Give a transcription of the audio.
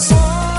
dance.